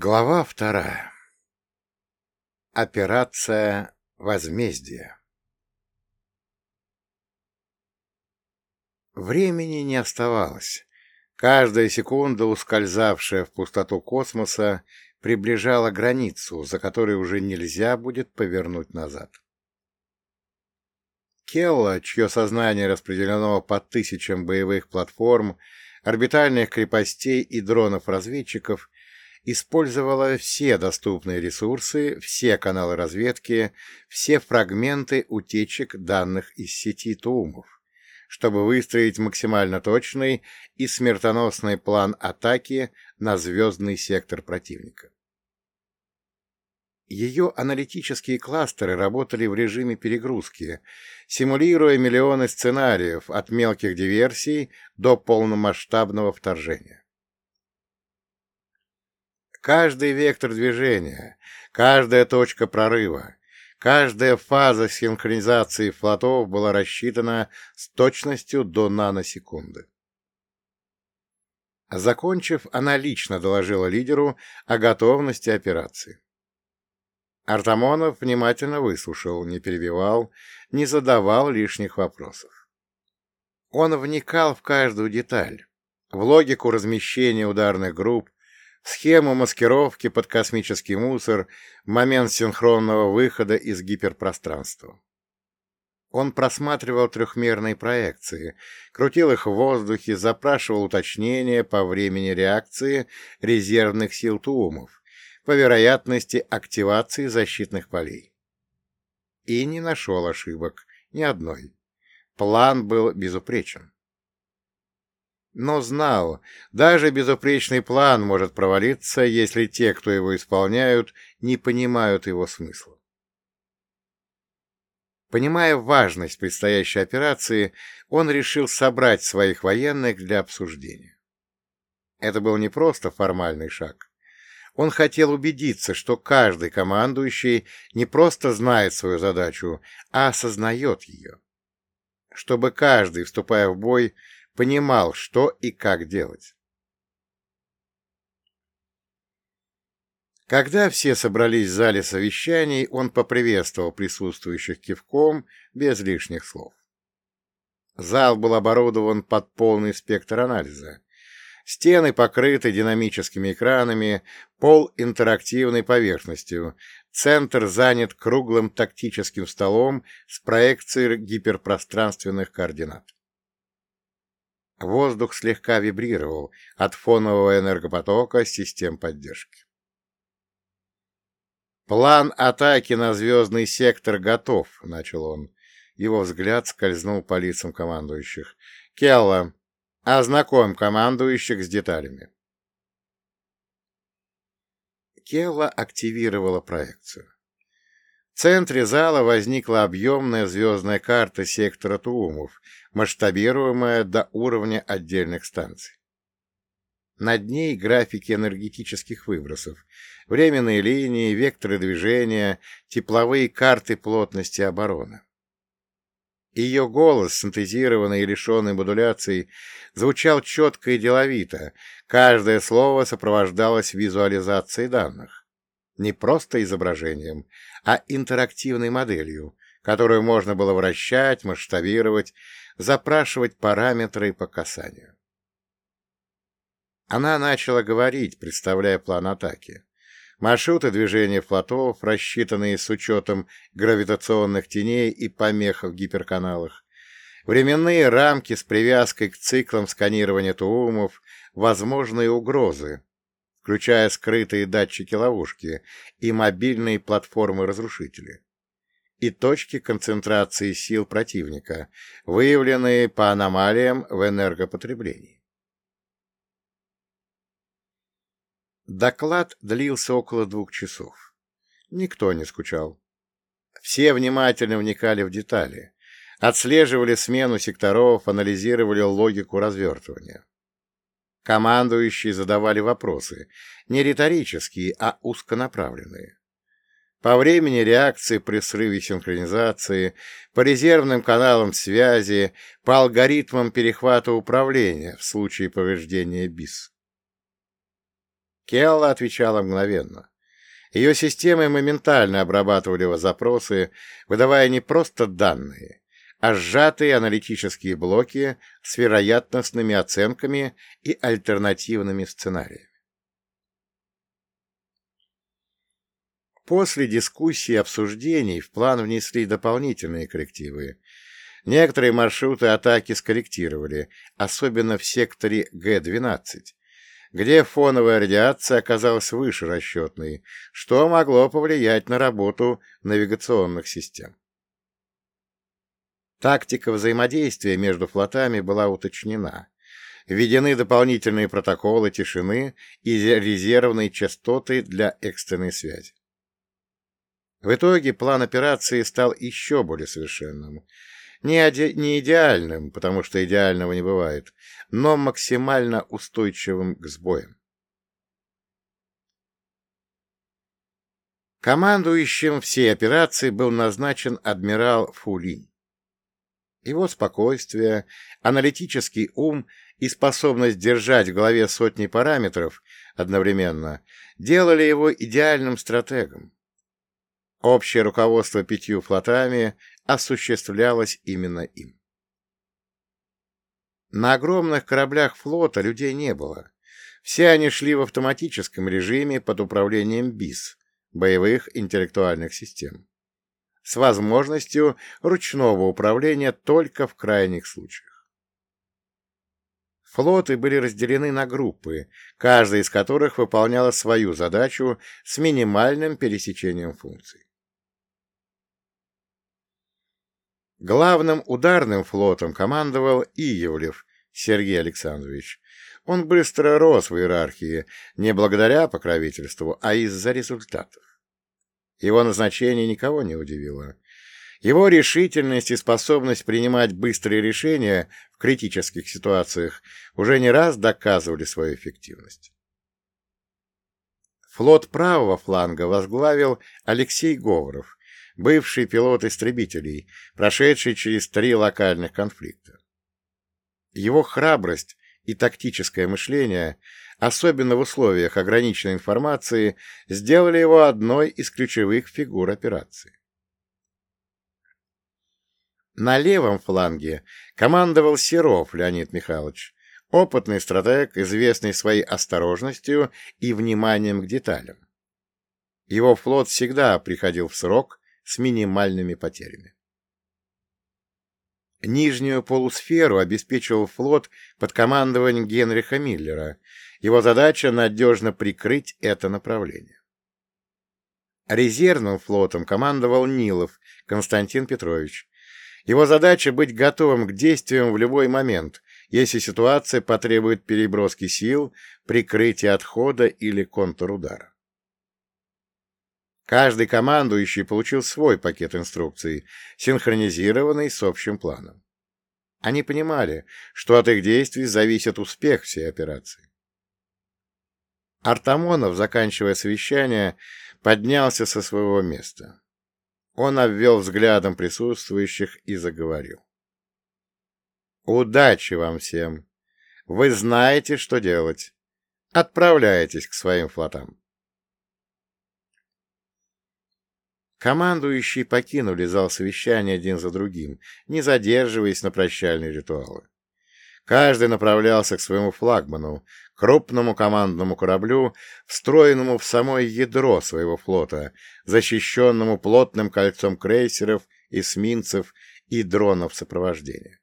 Глава вторая. Операция «Возмездие». Времени не оставалось. Каждая секунда, ускользавшая в пустоту космоса, приближала границу, за которой уже нельзя будет повернуть назад. Келла, чье сознание распределено по тысячам боевых платформ, орбитальных крепостей и дронов-разведчиков, использовала все доступные ресурсы, все каналы разведки, все фрагменты утечек данных из сети Туумов, чтобы выстроить максимально точный и смертоносный план атаки на звездный сектор противника. Ее аналитические кластеры работали в режиме перегрузки, симулируя миллионы сценариев от мелких диверсий до полномасштабного вторжения. Каждый вектор движения, каждая точка прорыва, каждая фаза синхронизации флотов была рассчитана с точностью до наносекунды. Закончив, она лично доложила лидеру о готовности операции. Артамонов внимательно выслушал, не перебивал, не задавал лишних вопросов. Он вникал в каждую деталь, в логику размещения ударных групп, схему маскировки под космический мусор, момент синхронного выхода из гиперпространства. Он просматривал трехмерные проекции, крутил их в воздухе, запрашивал уточнения по времени реакции резервных сил Туумов, по вероятности активации защитных полей. И не нашел ошибок, ни одной. План был безупречен но знал, даже безупречный план может провалиться, если те, кто его исполняют, не понимают его смысла. Понимая важность предстоящей операции, он решил собрать своих военных для обсуждения. Это был не просто формальный шаг. Он хотел убедиться, что каждый командующий не просто знает свою задачу, а осознает ее. Чтобы каждый, вступая в бой, понимал, что и как делать. Когда все собрались в зале совещаний, он поприветствовал присутствующих кивком без лишних слов. Зал был оборудован под полный спектр анализа. Стены покрыты динамическими экранами, пол интерактивной поверхностью, центр занят круглым тактическим столом с проекцией гиперпространственных координат. Воздух слегка вибрировал от фонового энергопотока систем поддержки. «План атаки на звездный сектор готов», — начал он. Его взгляд скользнул по лицам командующих. «Келла, ознакомь командующих с деталями». Келла активировала проекцию. В центре зала возникла объемная звездная карта сектора Туумов, масштабируемая до уровня отдельных станций. Над ней графики энергетических выбросов, временные линии, векторы движения, тепловые карты плотности обороны. Ее голос, синтезированный и лишенный модуляций, звучал четко и деловито, каждое слово сопровождалось визуализацией данных. Не просто изображением, а интерактивной моделью, которую можно было вращать, масштабировать, запрашивать параметры по касанию. Она начала говорить, представляя план атаки. Маршруты движения флотов, рассчитанные с учетом гравитационных теней и помех в гиперканалах, временные рамки с привязкой к циклам сканирования туумов, возможные угрозы, включая скрытые датчики-ловушки и мобильные платформы-разрушители и точки концентрации сил противника, выявленные по аномалиям в энергопотреблении. Доклад длился около двух часов. Никто не скучал. Все внимательно вникали в детали, отслеживали смену секторов, анализировали логику развертывания. Командующие задавали вопросы, не риторические, а узконаправленные по времени реакции при срыве синхронизации, по резервным каналам связи, по алгоритмам перехвата управления в случае повреждения БИС. Келла отвечала мгновенно. Ее системы моментально обрабатывали запросы, выдавая не просто данные, а сжатые аналитические блоки с вероятностными оценками и альтернативными сценариями. После дискуссий и обсуждений в план внесли дополнительные коррективы. Некоторые маршруты атаки скорректировали, особенно в секторе Г-12, где фоновая радиация оказалась выше расчетной, что могло повлиять на работу навигационных систем. Тактика взаимодействия между флотами была уточнена. Введены дополнительные протоколы тишины и резервные частоты для экстренной связи. В итоге план операции стал еще более совершенным. Не, не идеальным, потому что идеального не бывает, но максимально устойчивым к сбоям. Командующим всей операции был назначен адмирал Фулинь. Его спокойствие, аналитический ум и способность держать в голове сотни параметров одновременно делали его идеальным стратегом. Общее руководство пятью флотами осуществлялось именно им. На огромных кораблях флота людей не было. Все они шли в автоматическом режиме под управлением БИС, боевых интеллектуальных систем, с возможностью ручного управления только в крайних случаях. Флоты были разделены на группы, каждая из которых выполняла свою задачу с минимальным пересечением функций. Главным ударным флотом командовал Иевлев Сергей Александрович. Он быстро рос в иерархии не благодаря покровительству, а из-за результатов. Его назначение никого не удивило. Его решительность и способность принимать быстрые решения в критических ситуациях уже не раз доказывали свою эффективность. Флот правого фланга возглавил Алексей Говоров, бывший пилот истребителей, прошедший через три локальных конфликта. Его храбрость и тактическое мышление, особенно в условиях ограниченной информации, сделали его одной из ключевых фигур операции. На левом фланге командовал Серов Леонид Михайлович, опытный стратег, известный своей осторожностью и вниманием к деталям. Его флот всегда приходил в срок с минимальными потерями. Нижнюю полусферу обеспечивал флот под командованием Генриха Миллера. Его задача — надежно прикрыть это направление. Резервным флотом командовал Нилов Константин Петрович. Его задача — быть готовым к действиям в любой момент, если ситуация потребует переброски сил, прикрытия отхода или контрудара. Каждый командующий получил свой пакет инструкций, синхронизированный с общим планом. Они понимали, что от их действий зависит успех всей операции. Артамонов, заканчивая совещание, поднялся со своего места. Он обвел взглядом присутствующих и заговорил. «Удачи вам всем! Вы знаете, что делать. Отправляйтесь к своим флотам». Командующие покинули зал совещания один за другим, не задерживаясь на прощальные ритуалы. Каждый направлялся к своему флагману, крупному командному кораблю, встроенному в самое ядро своего флота, защищенному плотным кольцом крейсеров, эсминцев и дронов сопровождения.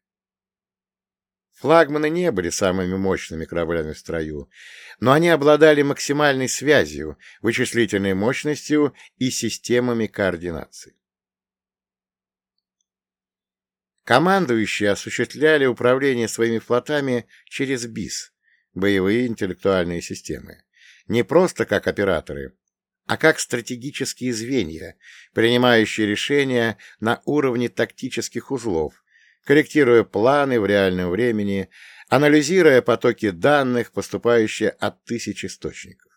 Флагманы не были самыми мощными кораблями в строю, но они обладали максимальной связью, вычислительной мощностью и системами координации. Командующие осуществляли управление своими флотами через БИС, боевые интеллектуальные системы, не просто как операторы, а как стратегические звенья, принимающие решения на уровне тактических узлов, корректируя планы в реальном времени, анализируя потоки данных, поступающие от тысяч источников.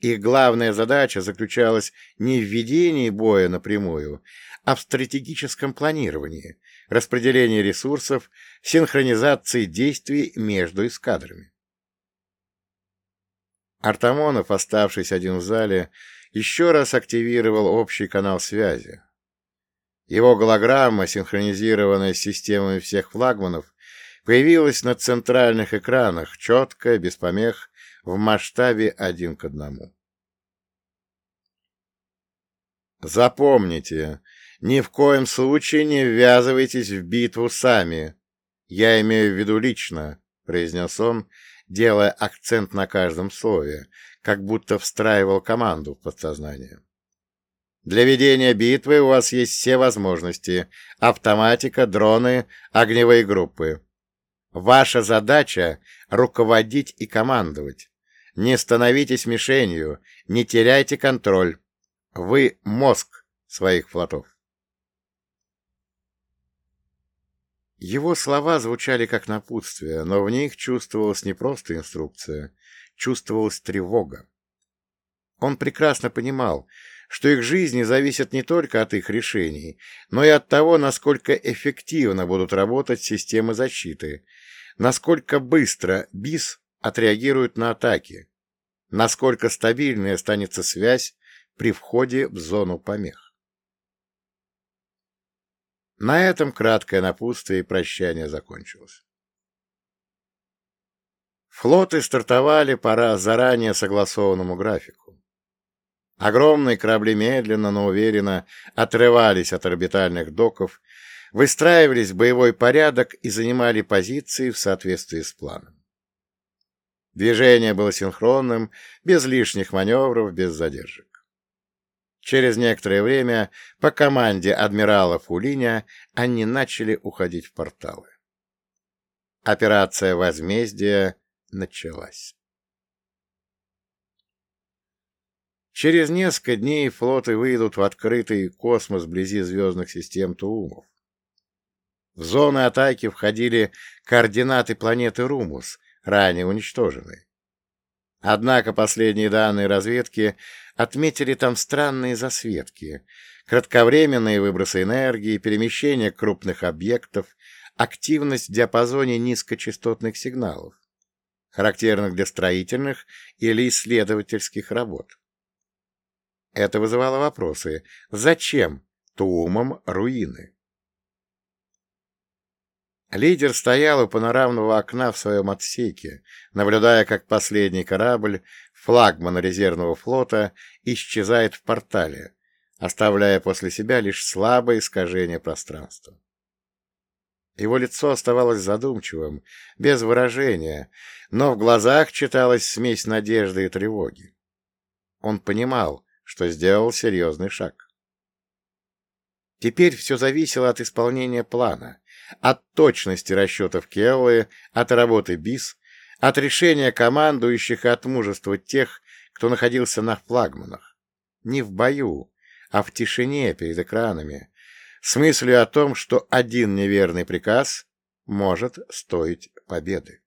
Их главная задача заключалась не в ведении боя напрямую, а в стратегическом планировании, распределении ресурсов, синхронизации действий между эскадрами. Артамонов, оставшись один в зале, еще раз активировал общий канал связи. Его голограмма, синхронизированная с системами всех флагманов, появилась на центральных экранах, четко, без помех, в масштабе один к одному. Запомните, ни в коем случае не ввязывайтесь в битву сами. Я имею в виду лично, — произнес он, делая акцент на каждом слове, как будто встраивал команду в подсознание. Для ведения битвы у вас есть все возможности — автоматика, дроны, огневые группы. Ваша задача — руководить и командовать. Не становитесь мишенью, не теряйте контроль. Вы — мозг своих флотов. Его слова звучали как напутствие, но в них чувствовалась не просто инструкция, чувствовалась тревога. Он прекрасно понимал, что их жизни зависят не только от их решений, но и от того, насколько эффективно будут работать системы защиты, насколько быстро БИС отреагирует на атаки, насколько стабильной останется связь при входе в зону помех. На этом краткое напутствие и прощание закончилось. Флоты стартовали по заранее согласованному графику. Огромные корабли медленно, но уверенно отрывались от орбитальных доков, выстраивались в боевой порядок и занимали позиции в соответствии с планом. Движение было синхронным, без лишних маневров, без задержек. Через некоторое время по команде адмирала Фулиня они начали уходить в порталы. Операция возмездия началась. Через несколько дней флоты выйдут в открытый космос вблизи звездных систем Туумов. В зоны атаки входили координаты планеты Румус, ранее уничтоженной. Однако последние данные разведки отметили там странные засветки, кратковременные выбросы энергии, перемещение крупных объектов, активность в диапазоне низкочастотных сигналов, характерных для строительных или исследовательских работ. Это вызывало вопросы. Зачем Туумам руины? Лидер стоял у панорамного окна в своем отсеке, наблюдая, как последний корабль, флагман резервного флота, исчезает в портале, оставляя после себя лишь слабое искажение пространства. Его лицо оставалось задумчивым, без выражения, но в глазах читалась смесь надежды и тревоги. Он понимал, что сделал серьезный шаг. Теперь все зависело от исполнения плана, от точности расчетов Келлы, от работы БИС, от решения командующих и от мужества тех, кто находился на флагманах. Не в бою, а в тишине перед экранами, с мыслью о том, что один неверный приказ может стоить победы.